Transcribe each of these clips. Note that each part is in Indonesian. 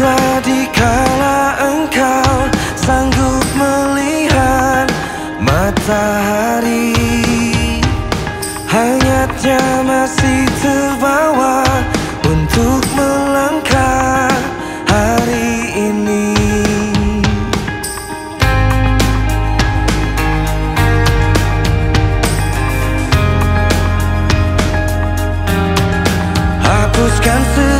Ingatlah dikala engkau sanggup melihat matahari. Hangatnya masih terbawa untuk melangkah hari ini. Hapuskan segala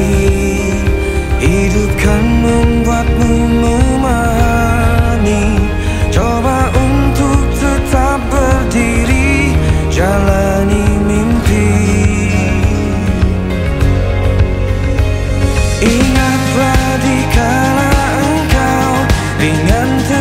Ringan terbawa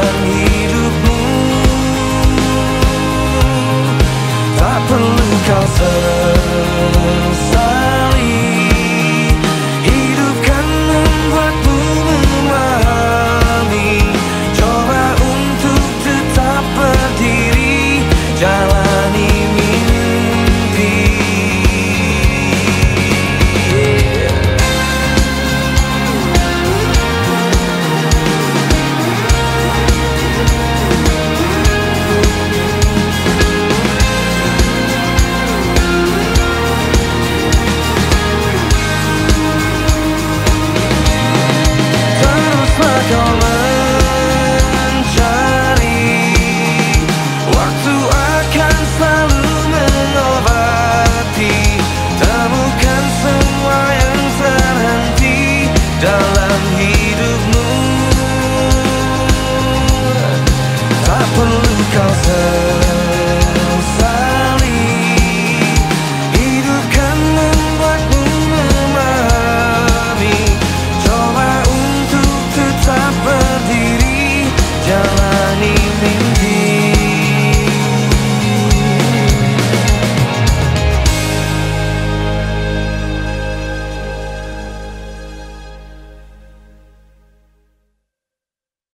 mengobati Temukan